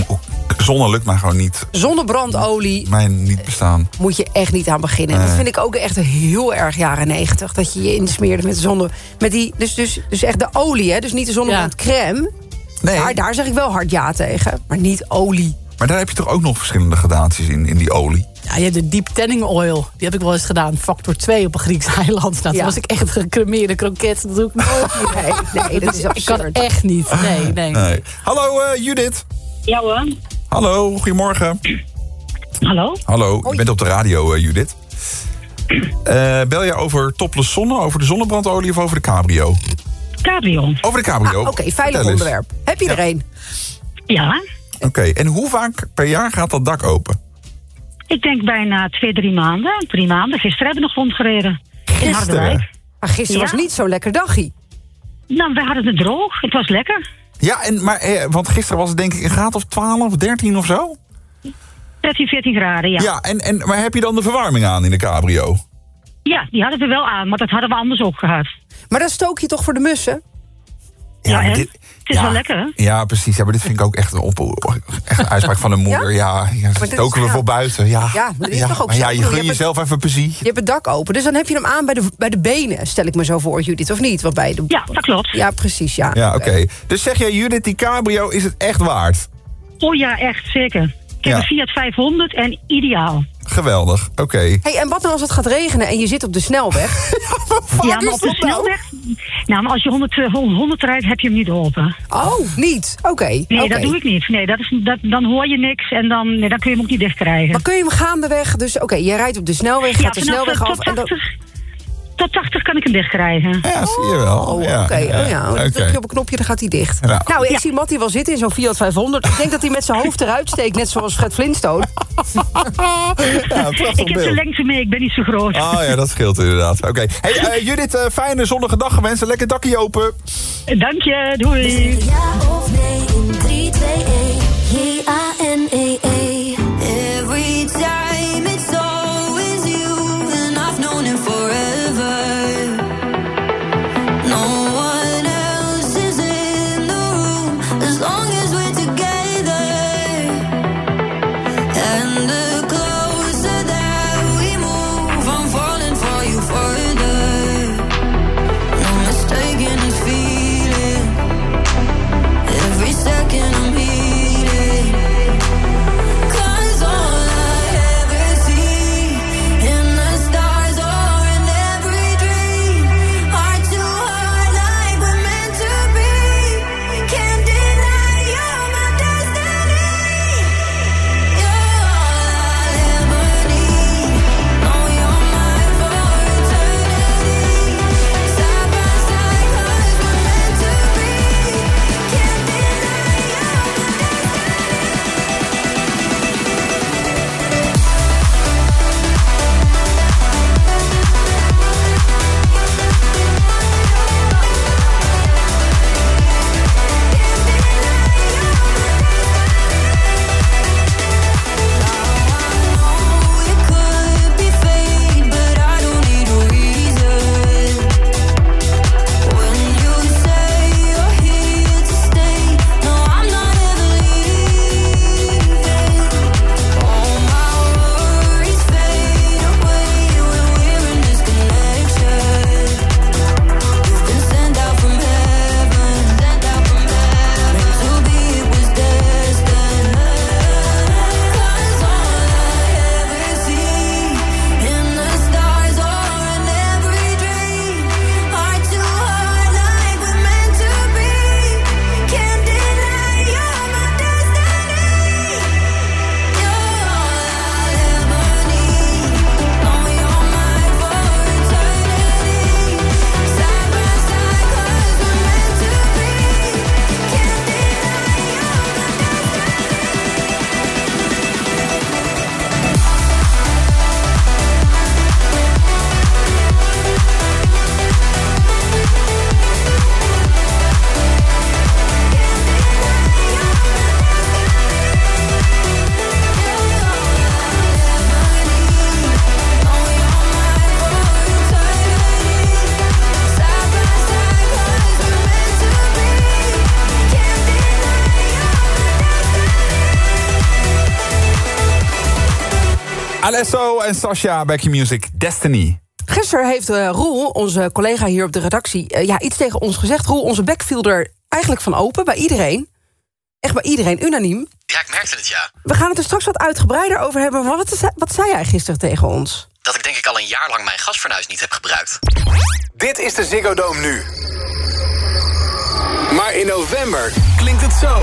zonne lukt mij gewoon niet. Zonnebrandolie Mijn niet bestaan. moet je echt niet aan beginnen. Nee. Dat vind ik ook echt heel erg jaren negentig. Dat je je insmeerde met zonne... Met die, dus, dus, dus echt de olie, hè? Dus niet de zonnebrandcrème. Nee. Daar, daar zeg ik wel hard ja tegen. Maar niet olie. Maar daar heb je toch ook nog verschillende gradaties in, in die olie? Ja, je hebt de deep tanning oil. Die heb ik wel eens gedaan. Factor 2 op een Grieks eiland. Nou, toen Ja. was ik echt een gecremeerde kroket. Dat doe ik nooit meer. Nee, nee, dat is Ik kan absurd. echt niet. Nee, nee. Nee. Hallo eh, Judith. Ja hoor. Hallo, goedemorgen. Hallo? Hallo, je bent op de radio eh, Judith. Eh, bel je over topless zonne, over de zonnebrandolie of over de cabrio? Cabrio. Over de cabrio. Ah, Oké, veilig Vertel eens. onderwerp. Heb je er een? Ja. Oké, en hoe vaak per jaar gaat dat dak open? Ik denk bijna twee, drie maanden. Drie maanden. Gisteren hebben we nog rondgereden. In Harderwijk. Maar gisteren Ja. was niet zo'n lekker dagje. Nou, we hadden het droog. Het was lekker. Ja, en, maar, eh, want gisteren was het denk ik een graad of 12, 13 of zo? 13, 14 graden, ja. Ja, en, en, maar heb je dan de verwarming aan in de cabrio? Ja, die hadden we wel aan, maar dat hadden we anders ook gehad. Maar dan stook je toch voor de mussen? Ja, dit- Het is ja. wel lekker, hè? Ja, precies. Ja, maar dit vind ik ook echt een, op, echt een uitspraak van een moeder. Ja, ja, stoken we ja. voor buiten. Ja, Ja, maar is toch ook maar zo? ja, je gun je jezelf even plezier. Je hebt het dak open, dus dan heb je hem aan bij de, bij de benen, stel ik me zo voor, Judith, of niet? Wat bij de... Ja, dat klopt. Ja, precies, ja. Ja, oké. Dus zeg jij, Judith, die cabrio is het echt waard? Oh ja, echt, zeker. Ik heb Ja. een Fiat 500 en ideaal. Geweldig, oké. Hey, en wat nou als het gaat regenen en je zit op de snelweg? Ja, maar op de nou? snelweg... Nou, maar als je 100, eh, 100 rijdt, heb je hem niet open. Oh, niet? Oké. Nee, dat doe ik niet. Nee, dat is, dat, dan hoor je niks en dan, nee, dan kun je hem ook niet dichtkrijgen. Maar kun je hem gaandeweg, dus oké, je rijdt op de snelweg, Ja, gaat de snelweg eh, af en dan... 80, tot 80 kan ik hem dichtkrijgen. Ja, zie je wel. Oh, ja, oké. Oh ja, dan druk je op een knopje, dan gaat hij dicht. Nou, ik zie Mattie wel zitten in zo'n Fiat 500. Ik denk dat hij met zijn hoofd eruit steekt, net zoals Fred Flintstone. Ik heb de beeld. lengte mee, ik ben niet zo groot. Oh ja, dat scheelt inderdaad. Oké. Hey, eh, Judith, eh, fijne zonnige dag gewenst. Lekker dakje open. Dank je, doei. Ja of nee in 3, 2, 1. J-A-N-E-E. En Sasha, Back in Music, Destiny. Gisteren heeft eh, Roel, onze collega hier op de redactie, eh, ja, iets tegen ons gezegd. Roel, onze bek viel er eigenlijk van open bij iedereen. Echt bij iedereen, unaniem. Ja, ik merkte het, ja. We gaan het er straks wat uitgebreider over hebben. Maar wat, zei- wat zei jij gisteren tegen ons? Dat ik denk ik al een jaar lang mijn gasfornuis niet heb gebruikt. Dit is de Ziggo Dome nu. Maar in november klinkt het zo.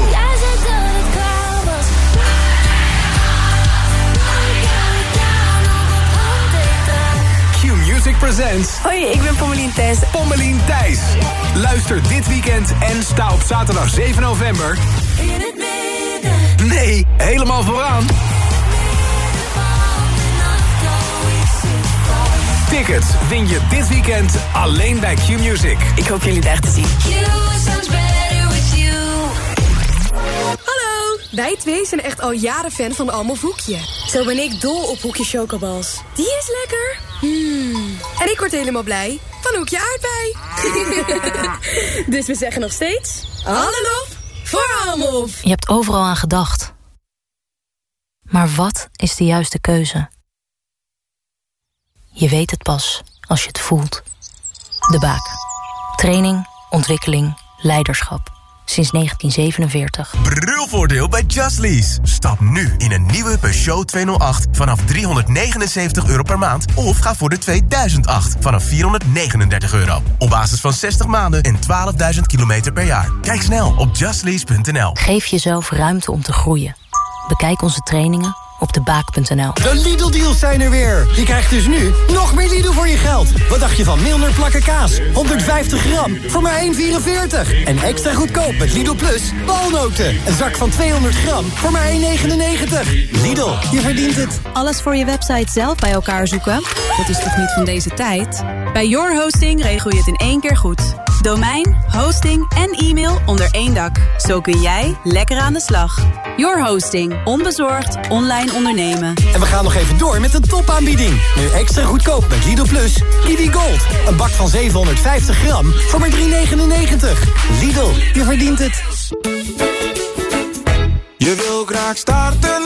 Presents... Hoi, ik ben Pommelien Thijs. Pommelien Thijs. Luister dit weekend en sta op zaterdag 7 november... Nee, helemaal vooraan. Tickets win je dit weekend alleen bij Q-Music. Ik hoop jullie daar te zien. Wij twee zijn echt al jaren fan van Almof Hoekje. Zo ben ik dol op Hoekje Chocobals. Die is lekker. Mm. En ik word helemaal blij van Hoekje Aardbei. dus we zeggen nog steeds... Hallo voor Almof. Je hebt overal aan gedacht. Maar wat is de juiste keuze? Je weet het pas als je het voelt. De Baak. Training, ontwikkeling, leiderschap. Sinds 1947. Brulvoordeel bij Just Lease. Stap nu in een nieuwe Peugeot 208 vanaf 379 euro per maand. Of ga voor de 2008 vanaf 439 euro. Op basis van 60 maanden en 12.000 kilometer per jaar. Kijk snel op justlease.nl. Geef jezelf ruimte om te groeien. Bekijk onze trainingen op debaak.nl. De Lidl-deals zijn er weer. Je krijgt dus nu nog meer Lidl voor je geld. Wat dacht je van Milner plakken kaas? 150 gram voor maar 1,44. En extra goedkoop met Lidl Plus walnoten. Een zak van 200 gram voor maar 1,99. Lidl, je verdient het. Alles voor je website zelf bij elkaar zoeken? Dat is toch niet van deze tijd? Bij Your Hosting regel je het in één keer goed. Domein, hosting en e-mail onder één dak. Zo kun jij lekker aan de slag. Your Hosting. Onbezorgd online ondernemen. En we gaan nog even door met een topaanbieding. Nu extra goedkoop met Lidl Plus. Lidl Gold. Een bak van 750 gram voor maar 3,99. Lidl, je verdient het. Je wil graag starten,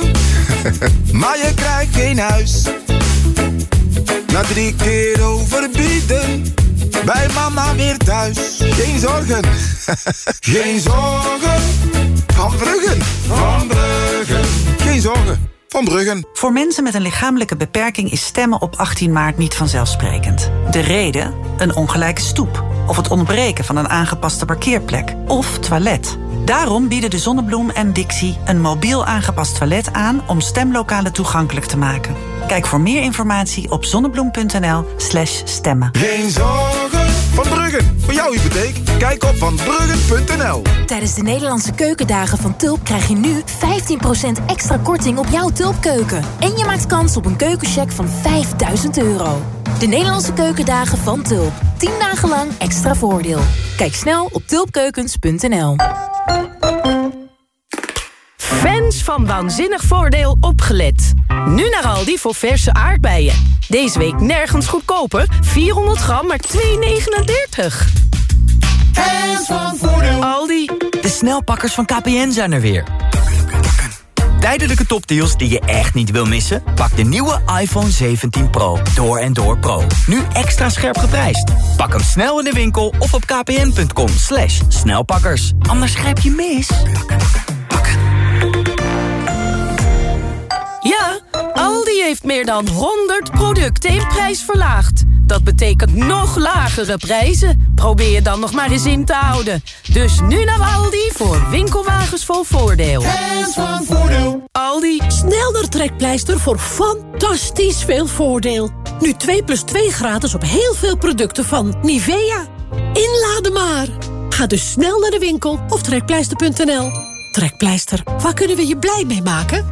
maar je krijgt geen huis. Na drie keer overbieden, bij mama weer thuis. Geen zorgen, geen zorgen. Van Bruggen, van Bruggen. Geen zorgen, van Bruggen. Voor mensen met een lichamelijke beperking is stemmen op 18 maart niet vanzelfsprekend. De reden? Een ongelijke stoep. Of het ontbreken van een aangepaste parkeerplek. Of toilet. Daarom bieden de Zonnebloem en Dixie een mobiel aangepast toilet aan om stemlokalen toegankelijk te maken. Kijk voor meer informatie op zonnebloem.nl/slash stemmen. Geen zorgen, van Bruggen. Voor jouw hypotheek, kijk op vanbruggen.nl. Tijdens de Nederlandse keukendagen van Tulp krijg je nu 15% extra korting op jouw Tulpkeuken. En je maakt kans op een keukencheck van 5000 euro. De Nederlandse keukendagen van Tulp. 10 dagen lang extra voordeel. Kijk snel op tulpkeukens.nl. Fans van Waanzinnig Voordeel opgelet. Nu naar Aldi voor verse aardbeien. Deze week nergens goedkoper. 400 gram, maar 2,39. Fans van Voordeel. Aldi. De snelpakkers van KPN zijn er weer. Tijdelijke topdeals die je echt niet wil missen? Pak de nieuwe iPhone 17 Pro. Door en door Pro. Nu extra scherp geprijsd. Pak hem snel in de winkel of op kpn.com slash snelpakkers. Anders grijp je mis. Heeft meer dan 100 producten in prijs verlaagd. Dat betekent nog lagere prijzen. Probeer je dan nog maar eens in te houden. Dus nu naar Aldi voor winkelwagens vol voordeel. Fans van Voordeel. Aldi. Snel naar Trekpleister voor fantastisch veel voordeel. Nu 2 plus 2 gratis op heel veel producten van Nivea. Inladen maar. Ga dus snel naar de winkel of trekpleister.nl. Trekpleister, waar kunnen we je blij mee maken?